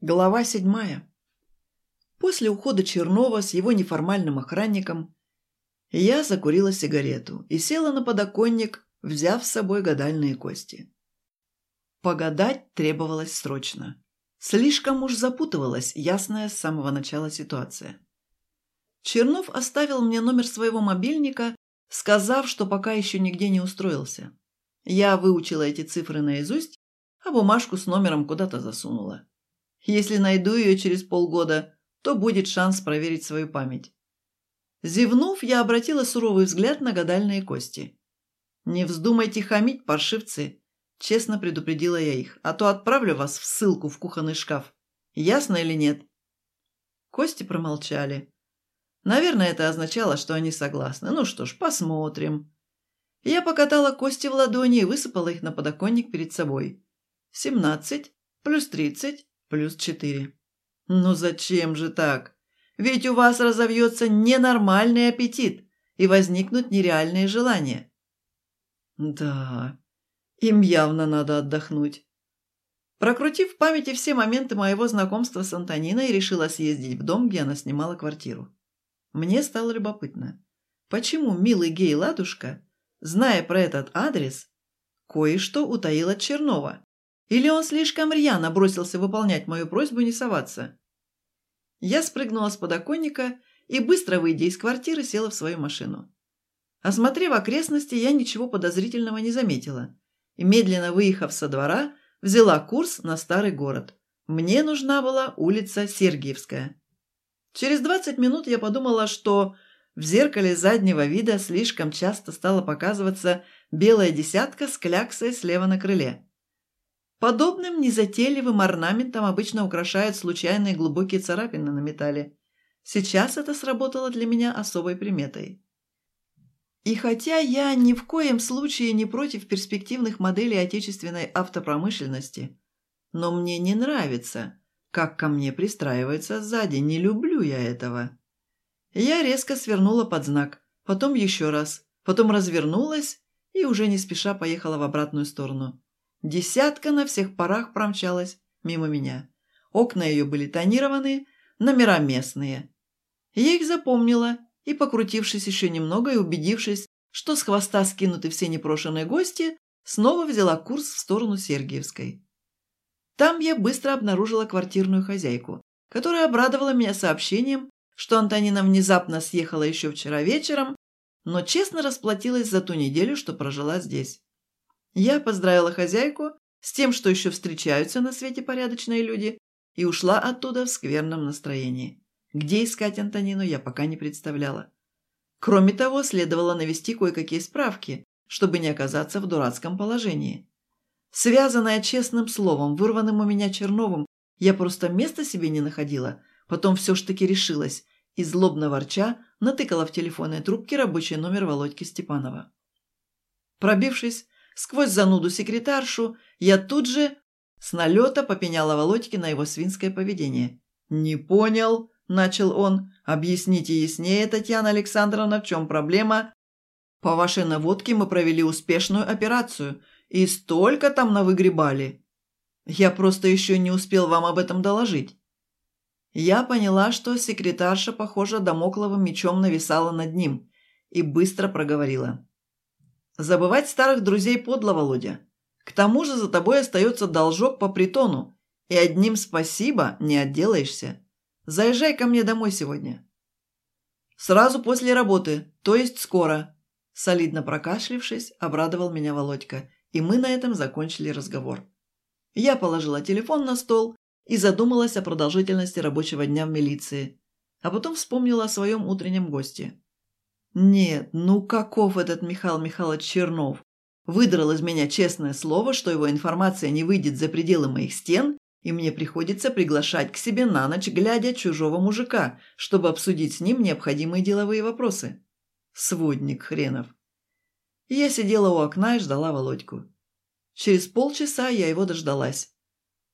Глава седьмая. После ухода Чернова с его неформальным охранником я закурила сигарету и села на подоконник, взяв с собой гадальные кости. Погадать требовалось срочно. Слишком уж запутывалась ясная с самого начала ситуация. Чернов оставил мне номер своего мобильника, сказав, что пока еще нигде не устроился. Я выучила эти цифры наизусть, а бумажку с номером куда-то засунула. Если найду ее через полгода, то будет шанс проверить свою память. Зевнув, я обратила суровый взгляд на гадальные кости. «Не вздумайте хамить, паршивцы!» Честно предупредила я их, а то отправлю вас в ссылку в кухонный шкаф. Ясно или нет? Кости промолчали. Наверное, это означало, что они согласны. Ну что ж, посмотрим. Я покатала кости в ладони и высыпала их на подоконник перед собой. Семнадцать плюс тридцать плюс четыре. Ну зачем же так? Ведь у вас разовьется ненормальный аппетит и возникнут нереальные желания. Да, им явно надо отдохнуть. Прокрутив в памяти все моменты моего знакомства с Антониной, решила съездить в дом, где она снимала квартиру. Мне стало любопытно, почему милый гей-ладушка, зная про этот адрес, кое-что утаил от Чернова или он слишком рьяно бросился выполнять мою просьбу не соваться? Я спрыгнула с подоконника и, быстро выйдя из квартиры, села в свою машину. Осмотрев окрестности, я ничего подозрительного не заметила и, медленно выехав со двора, взяла курс на старый город. Мне нужна была улица Сергиевская. Через 20 минут я подумала, что в зеркале заднего вида слишком часто стала показываться белая десятка с кляксой слева на крыле. Подобным незатейливым орнаментом обычно украшают случайные глубокие царапины на металле. Сейчас это сработало для меня особой приметой. И хотя я ни в коем случае не против перспективных моделей отечественной автопромышленности, но мне не нравится, как ко мне пристраивается сзади, не люблю я этого. Я резко свернула под знак, потом еще раз, потом развернулась и уже не спеша поехала в обратную сторону. Десятка на всех парах промчалась мимо меня. Окна ее были тонированы, номера местные. Я их запомнила и, покрутившись еще немного и убедившись, что с хвоста скинуты все непрошенные гости, снова взяла курс в сторону Сергиевской. Там я быстро обнаружила квартирную хозяйку, которая обрадовала меня сообщением, что Антонина внезапно съехала еще вчера вечером, но честно расплатилась за ту неделю, что прожила здесь. Я поздравила хозяйку с тем, что еще встречаются на свете порядочные люди, и ушла оттуда в скверном настроении. Где искать Антонину, я пока не представляла. Кроме того, следовало навести кое-какие справки, чтобы не оказаться в дурацком положении. Связанная честным словом, вырванным у меня Черновым, я просто места себе не находила, потом все ж таки решилась и, злобно ворча, натыкала в телефонной трубке рабочий номер Володьки Степанова. Пробившись Сквозь зануду секретаршу я тут же с налета попеняла Володьке на его свинское поведение. «Не понял», – начал он. «Объясните яснее, Татьяна Александровна, в чем проблема?» «По вашей наводке мы провели успешную операцию, и столько там навыгребали. Я просто еще не успел вам об этом доложить». Я поняла, что секретарша, похоже, домокловым мечом нависала над ним, и быстро проговорила. Забывать старых друзей подло, Володя. К тому же за тобой остается должок по притону, и одним спасибо не отделаешься. Заезжай ко мне домой сегодня». «Сразу после работы, то есть скоро», – солидно прокашлившись, обрадовал меня Володька, и мы на этом закончили разговор. Я положила телефон на стол и задумалась о продолжительности рабочего дня в милиции, а потом вспомнила о своем утреннем госте. Нет, ну каков этот Михаил Михайлович Чернов? Выдрал из меня честное слово, что его информация не выйдет за пределы моих стен, и мне приходится приглашать к себе на ночь, глядя чужого мужика, чтобы обсудить с ним необходимые деловые вопросы. Сводник хренов. Я сидела у окна и ждала Володьку. Через полчаса я его дождалась.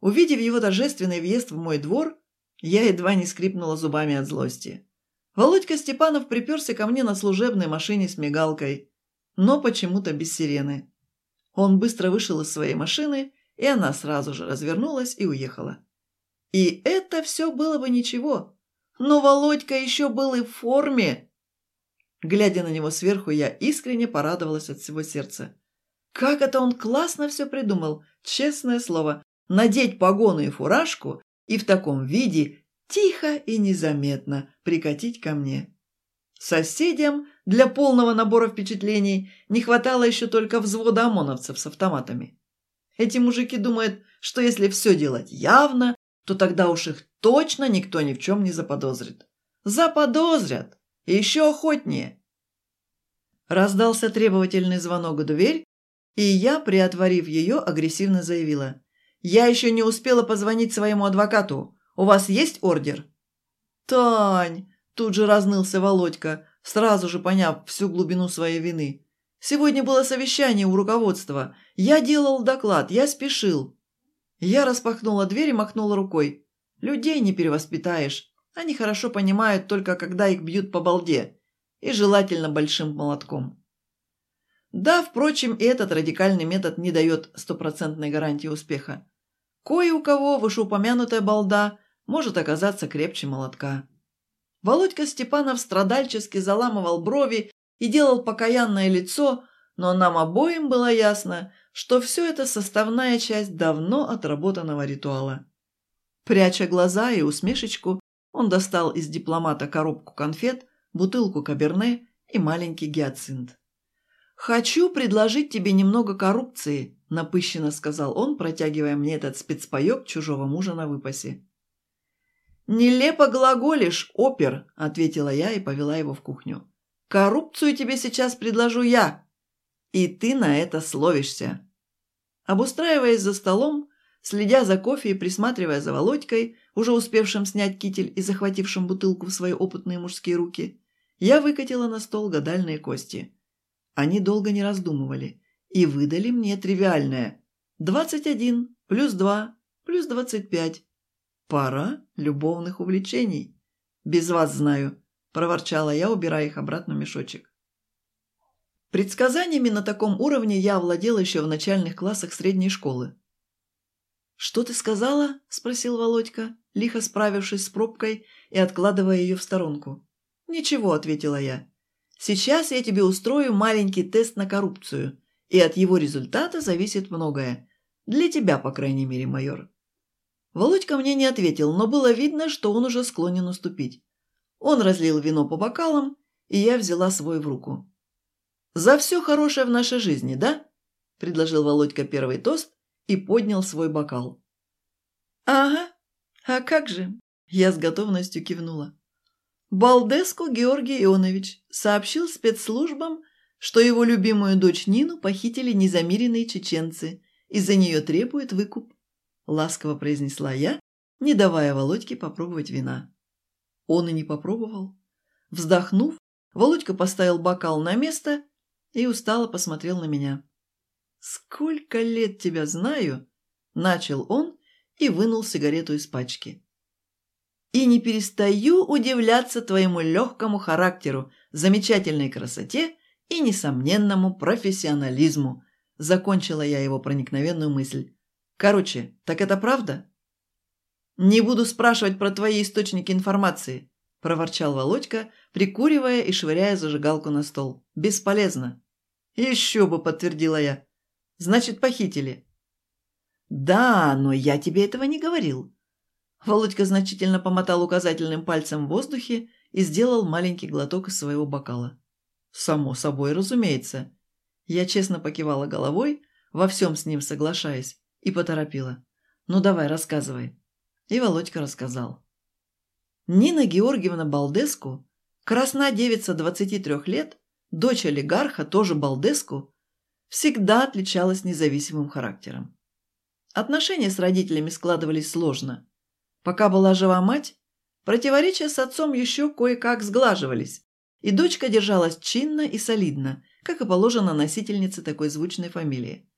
Увидев его торжественный въезд в мой двор, я едва не скрипнула зубами от злости. Володька Степанов приперся ко мне на служебной машине с мигалкой, но почему-то без сирены. Он быстро вышел из своей машины, и она сразу же развернулась и уехала. И это все было бы ничего. Но Володька еще был и в форме. Глядя на него сверху, я искренне порадовалась от всего сердца. Как это он классно все придумал, честное слово. Надеть погоны и фуражку и в таком виде тихо и незаметно прикатить ко мне. Соседям для полного набора впечатлений не хватало еще только взвода ОМОНовцев с автоматами. Эти мужики думают, что если все делать явно, то тогда уж их точно никто ни в чем не заподозрит. Заподозрят! И еще охотнее. Раздался требовательный звонок в дверь, и я, приотворив ее, агрессивно заявила. «Я еще не успела позвонить своему адвокату. У вас есть ордер?» «Тань!» – тут же разнылся Володька, сразу же поняв всю глубину своей вины. «Сегодня было совещание у руководства. Я делал доклад, я спешил». Я распахнула дверь и махнула рукой. «Людей не перевоспитаешь. Они хорошо понимают только, когда их бьют по балде. И желательно большим молотком». Да, впрочем, и этот радикальный метод не дает стопроцентной гарантии успеха. Кое у кого вышеупомянутая балда может оказаться крепче молотка. Володька Степанов страдальчески заламывал брови и делал покаянное лицо, но нам обоим было ясно, что все это составная часть давно отработанного ритуала. Пряча глаза и усмешечку, он достал из дипломата коробку конфет, бутылку каберне и маленький гиацинт. «Хочу предложить тебе немного коррупции», – напыщенно сказал он, протягивая мне этот спецпаёк чужого мужа на выпасе. «Нелепо глаголишь, опер», — ответила я и повела его в кухню. «Коррупцию тебе сейчас предложу я, и ты на это словишься». Обустраиваясь за столом, следя за кофе и присматривая за Володькой, уже успевшим снять китель и захватившим бутылку в свои опытные мужские руки, я выкатила на стол гадальные кости. Они долго не раздумывали и выдали мне тривиальное. «21 плюс 2 плюс 25 «Пора любовных увлечений». «Без вас знаю», – проворчала я, убирая их обратно в мешочек. Предсказаниями на таком уровне я владела еще в начальных классах средней школы. «Что ты сказала?» – спросил Володька, лихо справившись с пробкой и откладывая ее в сторонку. «Ничего», – ответила я. «Сейчас я тебе устрою маленький тест на коррупцию, и от его результата зависит многое. Для тебя, по крайней мере, майор». Володька мне не ответил, но было видно, что он уже склонен уступить. Он разлил вино по бокалам, и я взяла свой в руку. «За все хорошее в нашей жизни, да?» – предложил Володька первый тост и поднял свой бокал. «Ага, а как же?» – я с готовностью кивнула. Балдеску Георгий Ионович сообщил спецслужбам, что его любимую дочь Нину похитили незамеренные чеченцы и за нее требуют выкуп. Ласково произнесла я, не давая Володьке попробовать вина. Он и не попробовал. Вздохнув, Володька поставил бокал на место и устало посмотрел на меня. «Сколько лет тебя знаю?» – начал он и вынул сигарету из пачки и не перестаю удивляться твоему легкому характеру, замечательной красоте и несомненному профессионализму», – закончила я его проникновенную мысль. «Короче, так это правда?» «Не буду спрашивать про твои источники информации», – проворчал Володька, прикуривая и швыряя зажигалку на стол. «Бесполезно». «Еще бы», – подтвердила я. «Значит, похитили». «Да, но я тебе этого не говорил. Володька значительно помотал указательным пальцем в воздухе и сделал маленький глоток из своего бокала. «Само собой, разумеется». Я честно покивала головой, во всем с ним соглашаясь, и поторопила. «Ну давай, рассказывай». И Володька рассказал. Нина Георгиевна Балдеску, красна девица 23 лет, дочь олигарха, тоже Балдеску, всегда отличалась независимым характером. Отношения с родителями складывались сложно. Пока была жива мать, противоречия с отцом еще кое-как сглаживались, и дочка держалась чинно и солидно, как и положено носительнице такой звучной фамилии.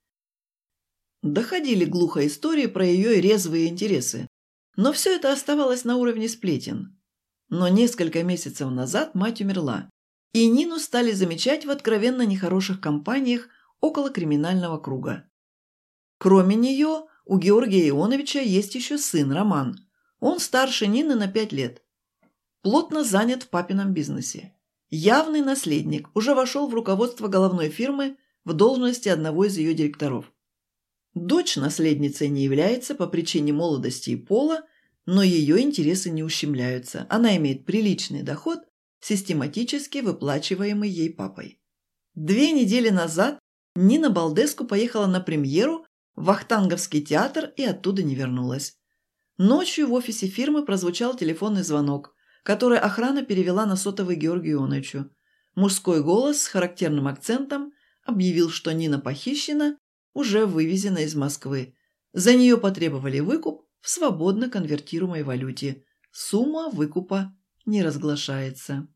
Доходили глухо истории про ее резвые интересы, но все это оставалось на уровне сплетен. Но несколько месяцев назад мать умерла, и Нину стали замечать в откровенно нехороших компаниях около криминального круга. Кроме нее, у Георгия Ионовича есть еще сын Роман – Он старше Нины на пять лет. Плотно занят в папином бизнесе. Явный наследник, уже вошел в руководство головной фирмы в должности одного из ее директоров. Дочь наследницей не является по причине молодости и пола, но ее интересы не ущемляются. Она имеет приличный доход, систематически выплачиваемый ей папой. Две недели назад Нина Балдеску поехала на премьеру в Вахтанговский театр и оттуда не вернулась. Ночью в офисе фирмы прозвучал телефонный звонок, который охрана перевела на сотовый Георгию Ионовичу. Мужской голос с характерным акцентом объявил, что Нина похищена, уже вывезена из Москвы. За нее потребовали выкуп в свободно конвертируемой валюте. Сумма выкупа не разглашается.